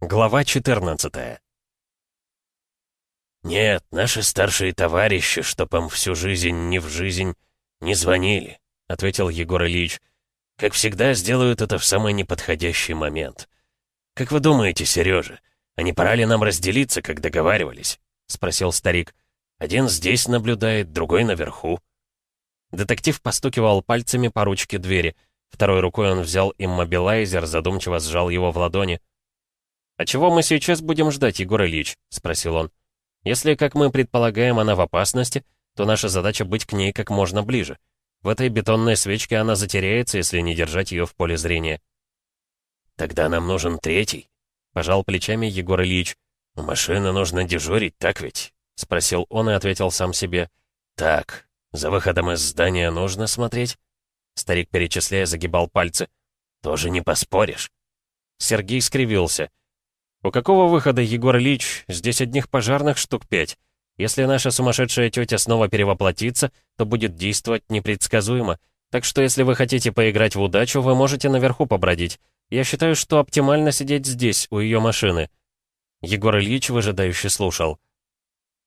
Глава 14 «Нет, наши старшие товарищи, чтоб им всю жизнь не в жизнь, не звонили», — ответил Егор Ильич. «Как всегда, сделают это в самый неподходящий момент. Как вы думаете, Сережа, а не пора ли нам разделиться, как договаривались?» — спросил старик. «Один здесь наблюдает, другой наверху». Детектив постукивал пальцами по ручке двери. Второй рукой он взял иммобилайзер, задумчиво сжал его в ладони. «А чего мы сейчас будем ждать, Егор Ильич?» — спросил он. «Если, как мы предполагаем, она в опасности, то наша задача быть к ней как можно ближе. В этой бетонной свечке она затеряется, если не держать ее в поле зрения». «Тогда нам нужен третий», — пожал плечами Егор Ильич. «У машины нужно дежурить, так ведь?» — спросил он и ответил сам себе. «Так, за выходом из здания нужно смотреть?» Старик, перечисляя, загибал пальцы. «Тоже не поспоришь». Сергей скривился. «У какого выхода, Егор Ильич? Здесь одних пожарных штук пять. Если наша сумасшедшая тетя снова перевоплотится, то будет действовать непредсказуемо. Так что если вы хотите поиграть в удачу, вы можете наверху побродить. Я считаю, что оптимально сидеть здесь, у ее машины». Егор Ильич выжидающе слушал.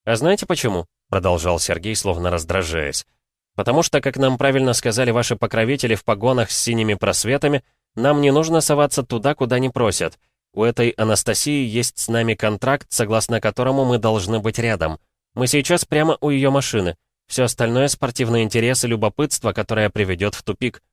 «А знаете почему?» — продолжал Сергей, словно раздражаясь. «Потому что, как нам правильно сказали ваши покровители в погонах с синими просветами, нам не нужно соваться туда, куда не просят». У этой Анастасии есть с нами контракт, согласно которому мы должны быть рядом. Мы сейчас прямо у ее машины. Все остальное — спортивный интерес и любопытство, которое приведет в тупик».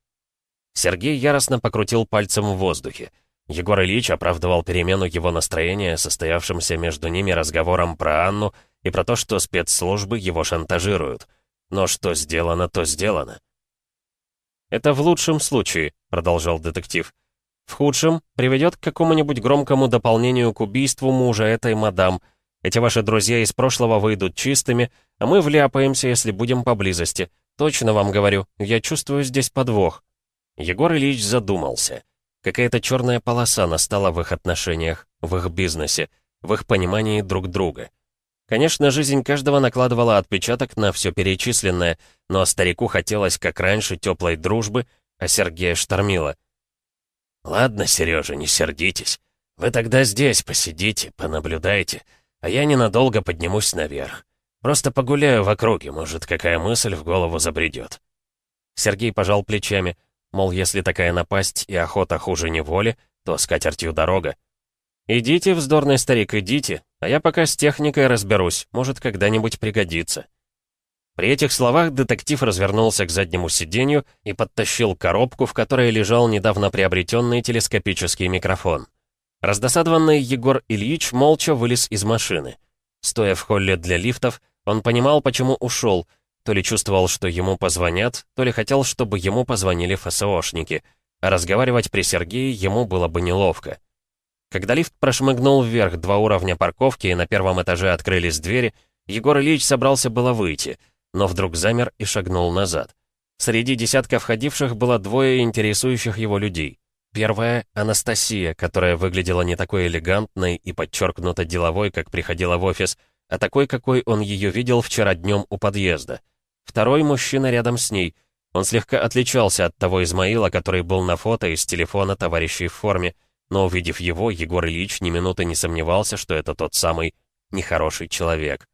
Сергей яростно покрутил пальцем в воздухе. Егор Ильич оправдывал перемену его настроения, состоявшимся между ними разговором про Анну и про то, что спецслужбы его шантажируют. Но что сделано, то сделано. «Это в лучшем случае», — продолжал детектив. В худшем приведет к какому-нибудь громкому дополнению к убийству мужа этой мадам. Эти ваши друзья из прошлого выйдут чистыми, а мы вляпаемся, если будем поблизости. Точно вам говорю, я чувствую здесь подвох». Егор Ильич задумался. Какая-то черная полоса настала в их отношениях, в их бизнесе, в их понимании друг друга. Конечно, жизнь каждого накладывала отпечаток на все перечисленное, но старику хотелось, как раньше, теплой дружбы, а Сергея штормило — «Ладно, Сережа, не сердитесь. Вы тогда здесь посидите, понаблюдайте, а я ненадолго поднимусь наверх. Просто погуляю в округе, может, какая мысль в голову забредет». Сергей пожал плечами, мол, если такая напасть и охота хуже неволи, то с катертью дорога. «Идите, вздорный старик, идите, а я пока с техникой разберусь, может, когда-нибудь пригодится». При этих словах детектив развернулся к заднему сиденью и подтащил коробку, в которой лежал недавно приобретенный телескопический микрофон. Раздосадованный Егор Ильич молча вылез из машины. Стоя в холле для лифтов, он понимал, почему ушел, то ли чувствовал, что ему позвонят, то ли хотел, чтобы ему позвонили ФСОшники, а разговаривать при Сергее ему было бы неловко. Когда лифт прошмыгнул вверх два уровня парковки и на первом этаже открылись двери, Егор Ильич собрался было выйти — но вдруг замер и шагнул назад. Среди десятка входивших было двое интересующих его людей. Первая — Анастасия, которая выглядела не такой элегантной и подчеркнуто деловой, как приходила в офис, а такой, какой он ее видел вчера днем у подъезда. Второй — мужчина рядом с ней. Он слегка отличался от того Измаила, который был на фото из телефона товарищей в форме, но, увидев его, Егор Ильич ни минуты не сомневался, что это тот самый нехороший человек.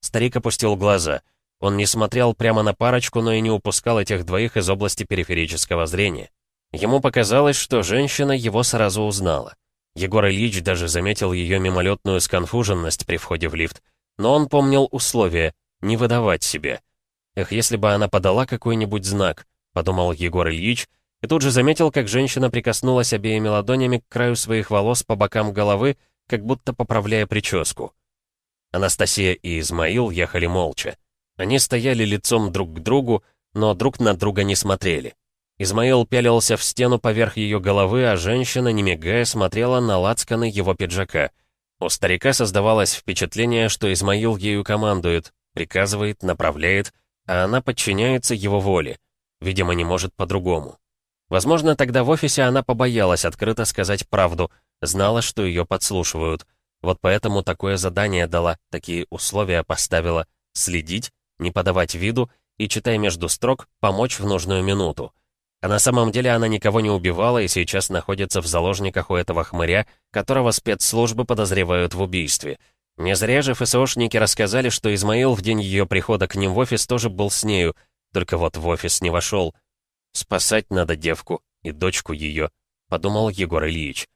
Старик опустил глаза — он не смотрел прямо на парочку, но и не упускал этих двоих из области периферического зрения. Ему показалось, что женщина его сразу узнала. Егор Ильич даже заметил ее мимолетную сконфуженность при входе в лифт. Но он помнил условия — не выдавать себе. Эх, если бы она подала какой-нибудь знак, подумал Егор Ильич, и тут же заметил, как женщина прикоснулась обеими ладонями к краю своих волос по бокам головы, как будто поправляя прическу. Анастасия и Измаил ехали молча. Они стояли лицом друг к другу, но друг на друга не смотрели. Измаил пялился в стену поверх ее головы, а женщина, не мигая, смотрела на лацканы его пиджака. У старика создавалось впечатление, что Измаил ею командует, приказывает, направляет, а она подчиняется его воле. Видимо, не может по-другому. Возможно, тогда в офисе она побоялась открыто сказать правду, знала, что ее подслушивают. Вот поэтому такое задание дала, такие условия поставила — следить не подавать виду и, читая между строк, помочь в нужную минуту. А на самом деле она никого не убивала и сейчас находится в заложниках у этого хмыря, которого спецслужбы подозревают в убийстве. Не зря же ФСОшники рассказали, что Измаил в день ее прихода к ним в офис тоже был с нею, только вот в офис не вошел. «Спасать надо девку и дочку ее», — подумал Егор Ильич.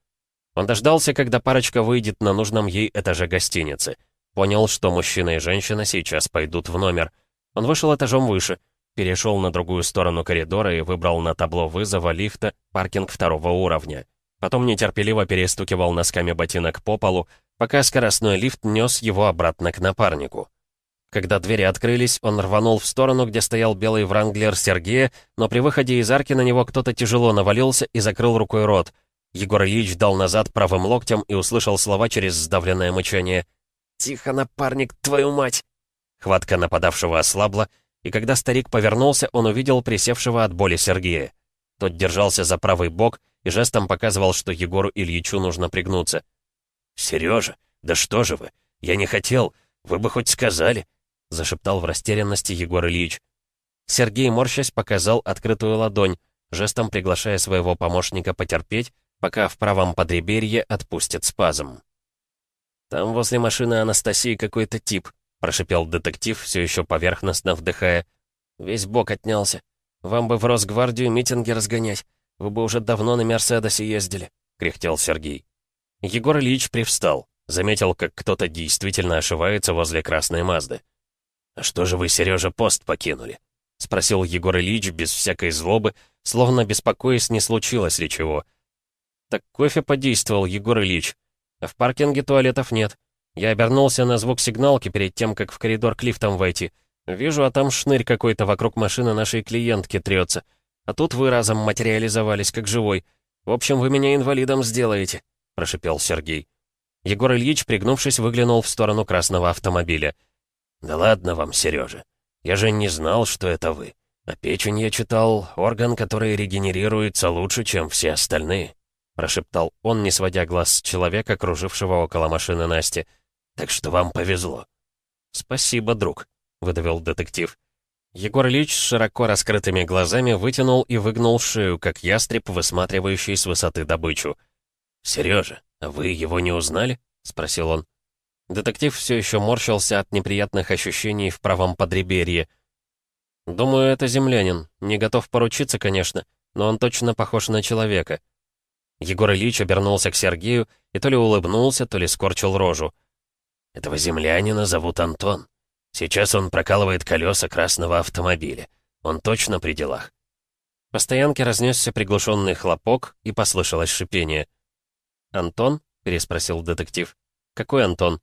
Он дождался, когда парочка выйдет на нужном ей этаже гостиницы. Понял, что мужчина и женщина сейчас пойдут в номер. Он вышел этажом выше, перешел на другую сторону коридора и выбрал на табло вызова лифта паркинг второго уровня. Потом нетерпеливо перестукивал носками ботинок по полу, пока скоростной лифт нес его обратно к напарнику. Когда двери открылись, он рванул в сторону, где стоял белый вранглер Сергея, но при выходе из арки на него кто-то тяжело навалился и закрыл рукой рот. Егор Ильич дал назад правым локтем и услышал слова через сдавленное мычание. «Тихо, напарник, твою мать!» Хватка нападавшего ослабла, и когда старик повернулся, он увидел присевшего от боли Сергея. Тот держался за правый бок и жестом показывал, что Егору Ильичу нужно пригнуться. «Сережа, да что же вы? Я не хотел. Вы бы хоть сказали!» зашептал в растерянности Егор Ильич. Сергей, морщась, показал открытую ладонь, жестом приглашая своего помощника потерпеть, пока в правом подреберье отпустит спазм. «Там возле машины Анастасии какой-то тип», — прошипел детектив, все еще поверхностно вдыхая. «Весь бок отнялся. Вам бы в Росгвардию митинги разгонять. Вы бы уже давно на Мерседесе ездили», — кряхтел Сергей. Егор Ильич привстал, заметил, как кто-то действительно ошивается возле красной Мазды. «А что же вы, Сережа, пост покинули?» — спросил Егор Ильич без всякой злобы, словно беспокоясь, не случилось ли чего. Так кофе подействовал, Егор Ильич. В паркинге туалетов нет. Я обернулся на звук сигналки перед тем, как в коридор к лифтам войти. Вижу, а там шнырь какой-то вокруг машины нашей клиентки трется. А тут вы разом материализовались, как живой. В общем, вы меня инвалидом сделаете», — прошипел Сергей. Егор Ильич, пригнувшись, выглянул в сторону красного автомобиля. «Да ладно вам, Сережа. Я же не знал, что это вы. А печень, я читал, орган, который регенерируется лучше, чем все остальные». — прошептал он, не сводя глаз с человека, кружившего около машины Насти. «Так что вам повезло». «Спасибо, друг», — выдавил детектив. Егор Ильич широко раскрытыми глазами вытянул и выгнул шею, как ястреб, высматривающий с высоты добычу. «Сережа, а вы его не узнали?» — спросил он. Детектив все еще морщился от неприятных ощущений в правом подреберье. «Думаю, это землянин. Не готов поручиться, конечно, но он точно похож на человека». Егор Ильич обернулся к Сергею и то ли улыбнулся, то ли скорчил рожу. «Этого землянина зовут Антон. Сейчас он прокалывает колеса красного автомобиля. Он точно при делах». По стоянке разнесся приглушенный хлопок, и послышалось шипение. «Антон?» — переспросил детектив. «Какой Антон?»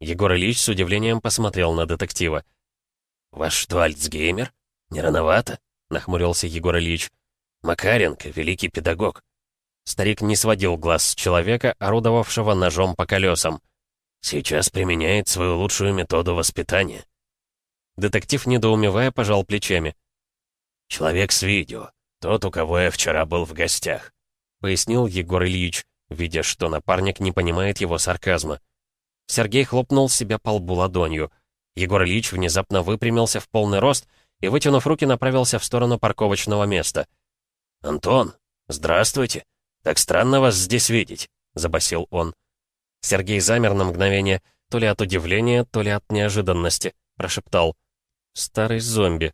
Егор Ильич с удивлением посмотрел на детектива. «Ваш что, Альцгеймер? Не рановато?» — нахмурился Егор Ильич. «Макаренко, великий педагог. Старик не сводил глаз с человека, орудовавшего ножом по колесам. «Сейчас применяет свою лучшую методу воспитания». Детектив, недоумевая, пожал плечами. «Человек с видео. Тот, у кого я вчера был в гостях», — пояснил Егор Ильич, видя, что напарник не понимает его сарказма. Сергей хлопнул себя по лбу ладонью. Егор Ильич внезапно выпрямился в полный рост и, вытянув руки, направился в сторону парковочного места. «Антон, здравствуйте!» «Так странно вас здесь видеть», — забасил он. Сергей замер на мгновение, то ли от удивления, то ли от неожиданности, прошептал. «Старый зомби».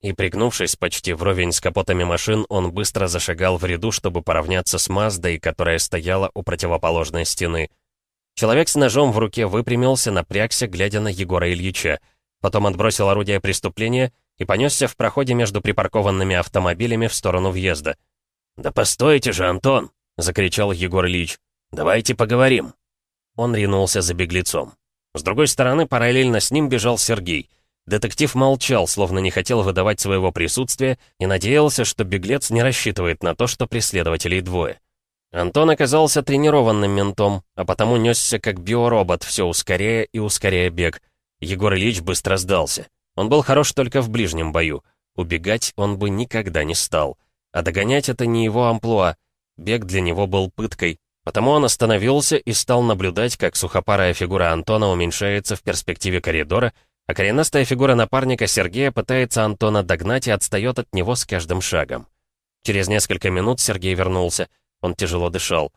И, пригнувшись почти вровень с капотами машин, он быстро зашагал в ряду, чтобы поравняться с Маздой, которая стояла у противоположной стены. Человек с ножом в руке выпрямился, напрягся, глядя на Егора Ильича. Потом отбросил орудие преступления и понесся в проходе между припаркованными автомобилями в сторону въезда. «Да постойте же, Антон!» — закричал Егор Ильич. «Давайте поговорим!» Он ринулся за беглецом. С другой стороны, параллельно с ним бежал Сергей. Детектив молчал, словно не хотел выдавать своего присутствия и надеялся, что беглец не рассчитывает на то, что преследователей двое. Антон оказался тренированным ментом, а потому несся как биоробот, все ускоряя и ускоряя бег. Егор Ильич быстро сдался. Он был хорош только в ближнем бою. Убегать он бы никогда не стал. А догонять это не его амплуа. Бег для него был пыткой. Потому он остановился и стал наблюдать, как сухопарая фигура Антона уменьшается в перспективе коридора, а коренастая фигура напарника Сергея пытается Антона догнать и отстает от него с каждым шагом. Через несколько минут Сергей вернулся. Он тяжело дышал.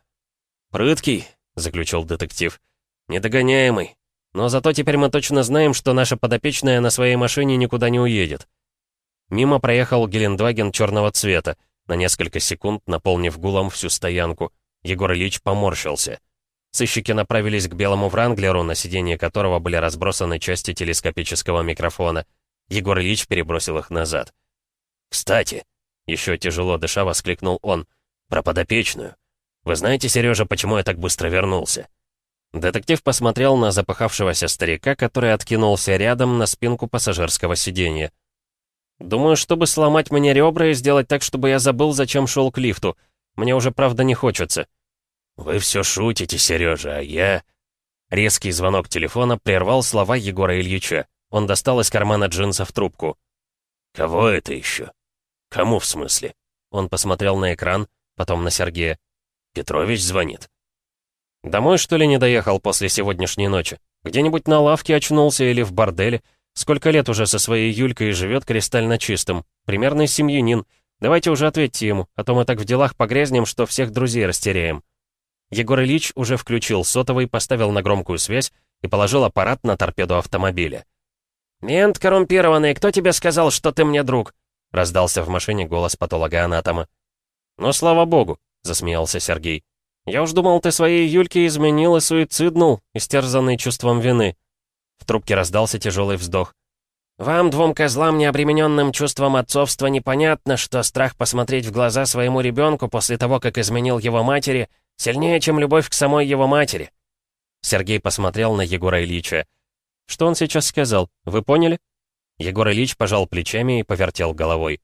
«Прыткий», — заключил детектив. «Недогоняемый. Но зато теперь мы точно знаем, что наша подопечная на своей машине никуда не уедет». Мимо проехал Гелендваген черного цвета, на несколько секунд наполнив гулом всю стоянку. Егор Ильич поморщился. Сыщики направились к белому Вранглеру, на сиденье которого были разбросаны части телескопического микрофона. Егор Ильич перебросил их назад. «Кстати», — еще тяжело дыша воскликнул он, — «про подопечную. Вы знаете, Сережа, почему я так быстро вернулся?» Детектив посмотрел на запыхавшегося старика, который откинулся рядом на спинку пассажирского сиденья. «Думаю, чтобы сломать мне ребра и сделать так, чтобы я забыл, зачем шел к лифту. Мне уже правда не хочется». «Вы все шутите, Сережа, а я...» Резкий звонок телефона прервал слова Егора Ильича. Он достал из кармана джинсов трубку. «Кого это еще? Кому в смысле?» Он посмотрел на экран, потом на Сергея. «Петрович звонит». «Домой, что ли, не доехал после сегодняшней ночи? Где-нибудь на лавке очнулся или в борделе? Сколько лет уже со своей Юлькой живет кристально чистым? Примерный семьянин. Давайте уже ответьте ему, а то мы так в делах погрязнем, что всех друзей растеряем». Егор Ильич уже включил сотовый, поставил на громкую связь и положил аппарат на торпеду автомобиля. «Мент коррумпированный, кто тебе сказал, что ты мне друг?» раздался в машине голос патолога-анатома. «Ну, слава богу», — засмеялся Сергей. «Я уж думал, ты своей Юльке изменил и суициднул, истерзанный чувством вины». В трубке раздался тяжелый вздох. «Вам, двум козлам, необремененным чувством отцовства, непонятно, что страх посмотреть в глаза своему ребенку после того, как изменил его матери, Сильнее, чем любовь к самой его матери. Сергей посмотрел на Егора Ильича. Что он сейчас сказал? Вы поняли? Егор Ильич пожал плечами и повертел головой.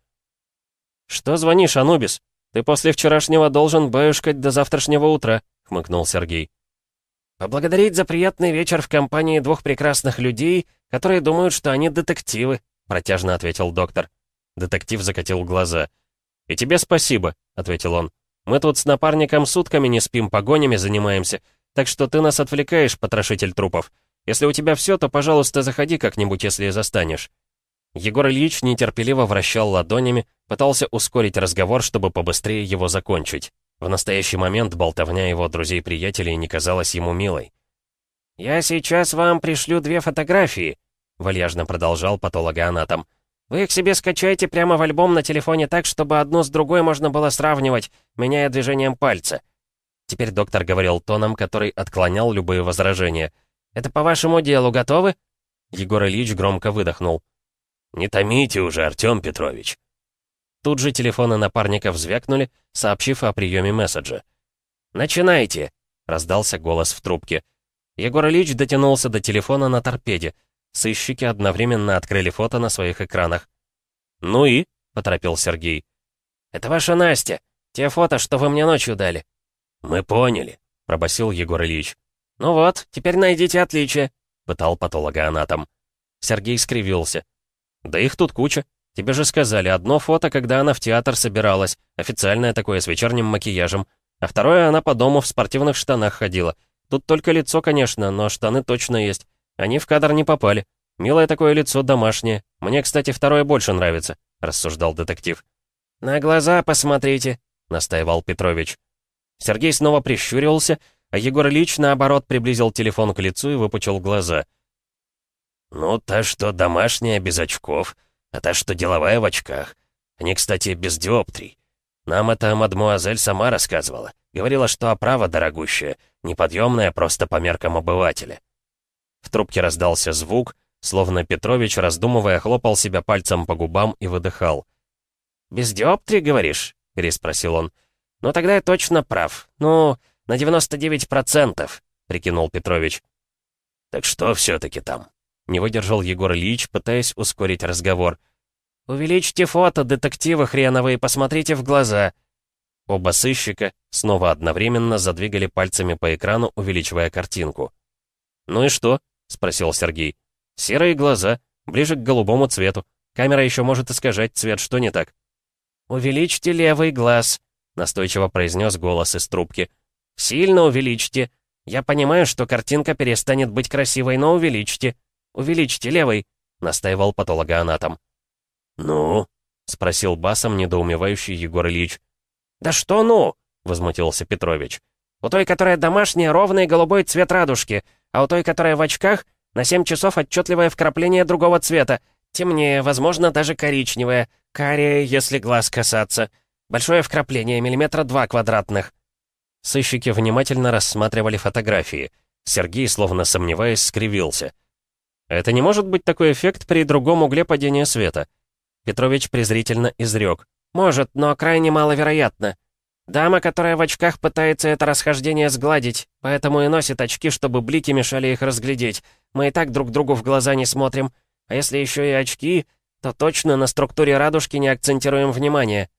«Что звонишь, Анубис? Ты после вчерашнего должен баюшкать до завтрашнего утра», — хмыкнул Сергей. «Поблагодарить за приятный вечер в компании двух прекрасных людей, которые думают, что они детективы», — протяжно ответил доктор. Детектив закатил глаза. «И тебе спасибо», — ответил он. Мы тут с напарником сутками не спим, погонями занимаемся, так что ты нас отвлекаешь, потрошитель трупов. Если у тебя все, то, пожалуйста, заходи как-нибудь, если застанешь». Егор Ильич нетерпеливо вращал ладонями, пытался ускорить разговор, чтобы побыстрее его закончить. В настоящий момент болтовня его друзей-приятелей не казалась ему милой. «Я сейчас вам пришлю две фотографии», — вальяжно продолжал патологоанатом. Вы их себе скачайте прямо в альбом на телефоне так, чтобы одну с другой можно было сравнивать, меняя движением пальца». Теперь доктор говорил тоном, который отклонял любые возражения. «Это по вашему делу готовы?» Егор Ильич громко выдохнул. «Не томите уже, Артем Петрович». Тут же телефоны напарника взвякнули, сообщив о приеме месседжа. «Начинайте!» — раздался голос в трубке. Егор Ильич дотянулся до телефона на торпеде. Сыщики одновременно открыли фото на своих экранах. «Ну и?» — поторопил Сергей. «Это ваша Настя. Те фото, что вы мне ночью дали». «Мы поняли», — пробасил Егор Ильич. «Ну вот, теперь найдите отличия», — пытал патологоанатом. Сергей скривился. «Да их тут куча. Тебе же сказали, одно фото, когда она в театр собиралась, официальное такое, с вечерним макияжем, а второе она по дому в спортивных штанах ходила. Тут только лицо, конечно, но штаны точно есть. Они в кадр не попали. Милое такое лицо домашнее. Мне, кстати, второе больше нравится», — рассуждал детектив. «На глаза посмотрите», — настаивал Петрович. Сергей снова прищурился, а Егор Ильич, наоборот, приблизил телефон к лицу и выпучил глаза. «Ну, та, что домашняя, без очков, а та, что деловая в очках. Они, кстати, без диоптрий. Нам это мадмуазель сама рассказывала. Говорила, что оправа дорогущая, неподъемная просто по меркам обывателя. В трубке раздался звук, словно Петрович, раздумывая, хлопал себя пальцем по губам и выдыхал. «Без диоптрии, говоришь?» — переспросил он. «Ну, тогда я точно прав. Ну, на 99%, — прикинул Петрович. «Так что все-таки там?» — не выдержал Егор Ильич, пытаясь ускорить разговор. «Увеличьте фото, детективы хреновые, посмотрите в глаза». Оба сыщика снова одновременно задвигали пальцами по экрану, увеличивая картинку. «Ну и что?» — спросил Сергей. «Серые глаза, ближе к голубому цвету. Камера еще может искажать цвет, что не так?» «Увеличьте левый глаз», — настойчиво произнес голос из трубки. «Сильно увеличьте. Я понимаю, что картинка перестанет быть красивой, но увеличьте. Увеличьте левый», — настаивал патологоанатом. «Ну?» — спросил басом недоумевающий Егор Ильич. «Да что ну?» — возмутился Петрович. «У той, которая домашняя, ровный голубой цвет радужки, а у той, которая в очках, на семь часов отчетливое вкрапление другого цвета. Темнее, возможно, даже коричневое. Карие, если глаз касаться. Большое вкрапление, миллиметра два квадратных». Сыщики внимательно рассматривали фотографии. Сергей, словно сомневаясь, скривился. «Это не может быть такой эффект при другом угле падения света?» Петрович презрительно изрек. «Может, но крайне маловероятно. Дама, которая в очках пытается это расхождение сгладить, поэтому и носит очки, чтобы блики мешали их разглядеть. Мы и так друг другу в глаза не смотрим. А если еще и очки, то точно на структуре радужки не акцентируем внимание».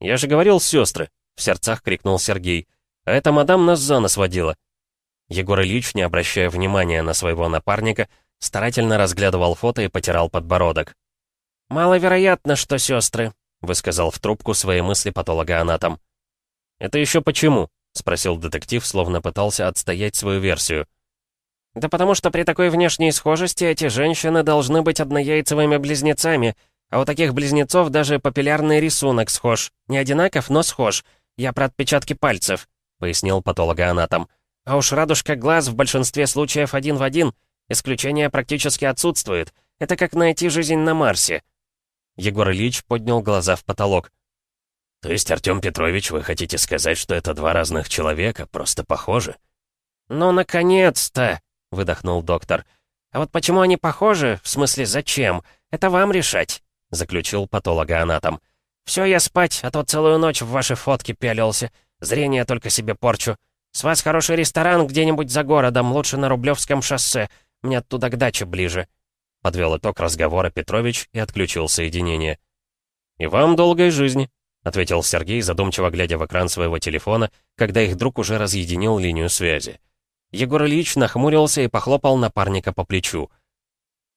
«Я же говорил, сестры!» — в сердцах крикнул Сергей. «А эта мадам нас за нос водила». Егор Ильич, не обращая внимания на своего напарника, старательно разглядывал фото и потирал подбородок. «Маловероятно, что сестры», — высказал в трубку свои мысли патологоанатом. «Это еще почему?» — спросил детектив, словно пытался отстоять свою версию. «Да потому что при такой внешней схожести эти женщины должны быть однояйцевыми близнецами, а у таких близнецов даже папиллярный рисунок схож. Не одинаков, но схож. Я про отпечатки пальцев», — пояснил патологоанатом. «А уж радужка глаз в большинстве случаев один в один. Исключения практически отсутствует. Это как найти жизнь на Марсе». Егор Ильич поднял глаза в потолок. «То есть, Артём Петрович, вы хотите сказать, что это два разных человека, просто похожи?» «Ну, наконец-то!» — выдохнул доктор. «А вот почему они похожи? В смысле, зачем? Это вам решать», — заключил патологоанатом. «Все, я спать, а то целую ночь в ваши фотки пялился. Зрение только себе порчу. С вас хороший ресторан где-нибудь за городом, лучше на Рублевском шоссе. Мне оттуда к даче ближе». Подвел итог разговора Петрович и отключил соединение. «И вам долгой жизни», — ответил Сергей, задумчиво глядя в экран своего телефона, когда их друг уже разъединил линию связи. Егор Ильич нахмурился и похлопал напарника по плечу.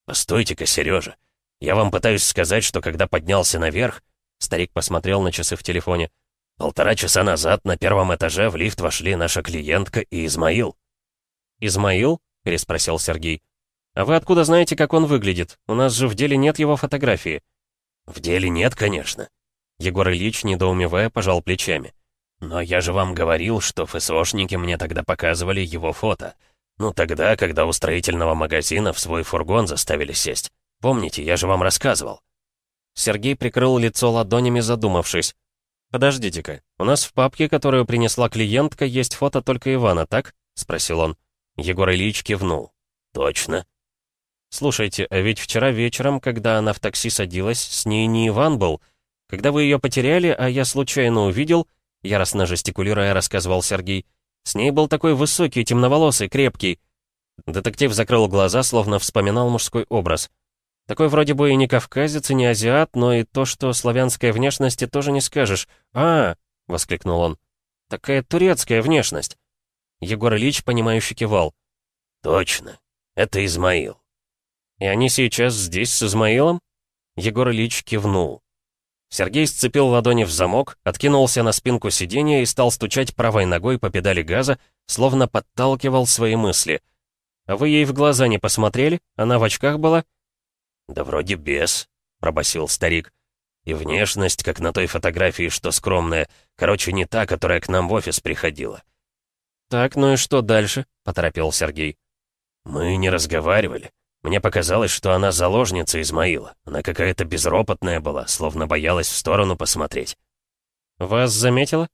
«Постойте-ка, Сережа. Я вам пытаюсь сказать, что когда поднялся наверх...» Старик посмотрел на часы в телефоне. «Полтора часа назад на первом этаже в лифт вошли наша клиентка и Измаил». «Измаил?» — переспросил Сергей. «А вы откуда знаете, как он выглядит? У нас же в деле нет его фотографии». «В деле нет, конечно». Егор Ильич, недоумевая, пожал плечами. «Но я же вам говорил, что ФСОшники мне тогда показывали его фото. Ну, тогда, когда у строительного магазина в свой фургон заставили сесть. Помните, я же вам рассказывал». Сергей прикрыл лицо ладонями, задумавшись. «Подождите-ка, у нас в папке, которую принесла клиентка, есть фото только Ивана, так?» — спросил он. Егор Ильич кивнул. «Точно. «Слушайте, а ведь вчера вечером, когда она в такси садилась, с ней не Иван был. Когда вы ее потеряли, а я случайно увидел...» Яростно жестикулируя, рассказывал Сергей. «С ней был такой высокий, темноволосый, крепкий». Детектив закрыл глаза, словно вспоминал мужской образ. Такой вроде бы и не кавказец, и не азиат, но и то, что славянской внешности тоже не скажешь. «А!» — воскликнул он. «Такая турецкая внешность». Егор Ильич, понимающе кивал. «Точно. Это Измаил. «И они сейчас здесь с Измаилом?» Егор Ильич кивнул. Сергей сцепил ладони в замок, откинулся на спинку сиденья и стал стучать правой ногой по педали газа, словно подталкивал свои мысли. «А вы ей в глаза не посмотрели? Она в очках была?» «Да вроде без», — пробасил старик. «И внешность, как на той фотографии, что скромная. Короче, не та, которая к нам в офис приходила». «Так, ну и что дальше?» — поторопил Сергей. «Мы не разговаривали. Мне показалось, что она заложница Измаила. Она какая-то безропотная была, словно боялась в сторону посмотреть. «Вас заметила?»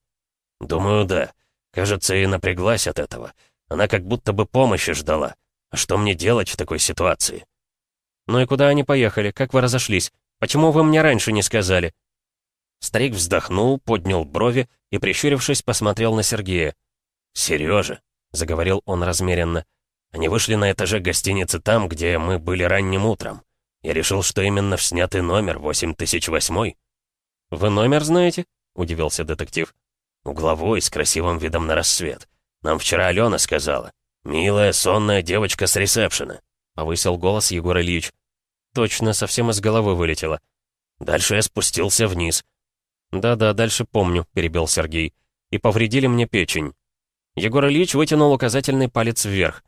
«Думаю, да. Кажется, и напряглась от этого. Она как будто бы помощи ждала. А что мне делать в такой ситуации?» «Ну и куда они поехали? Как вы разошлись? Почему вы мне раньше не сказали?» Старик вздохнул, поднял брови и, прищурившись, посмотрел на Сергея. «Сережа», — заговорил он размеренно, — они вышли на этаже гостиницы там, где мы были ранним утром. Я решил, что именно в снятый номер 8008. «Вы номер знаете?» — удивился детектив. «Угловой, с красивым видом на рассвет. Нам вчера Алена сказала. Милая, сонная девочка с ресепшена», — повысил голос Егор Ильич. «Точно, совсем из головы вылетело. Дальше я спустился вниз». «Да-да, дальше помню», — перебил Сергей. «И повредили мне печень». Егор Ильич вытянул указательный палец вверх.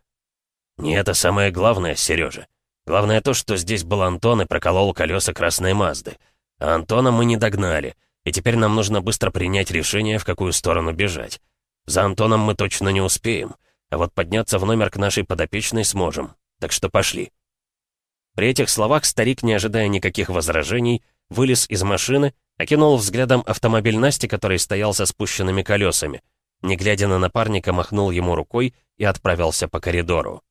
«Не это самое главное, Сережа. Главное то, что здесь был Антон и проколол колеса красной Мазды. А Антона мы не догнали, и теперь нам нужно быстро принять решение, в какую сторону бежать. За Антоном мы точно не успеем, а вот подняться в номер к нашей подопечной сможем. Так что пошли». При этих словах старик, не ожидая никаких возражений, вылез из машины, окинул взглядом автомобиль Насти, который стоял со спущенными колесами. Не глядя на напарника, махнул ему рукой и отправился по коридору.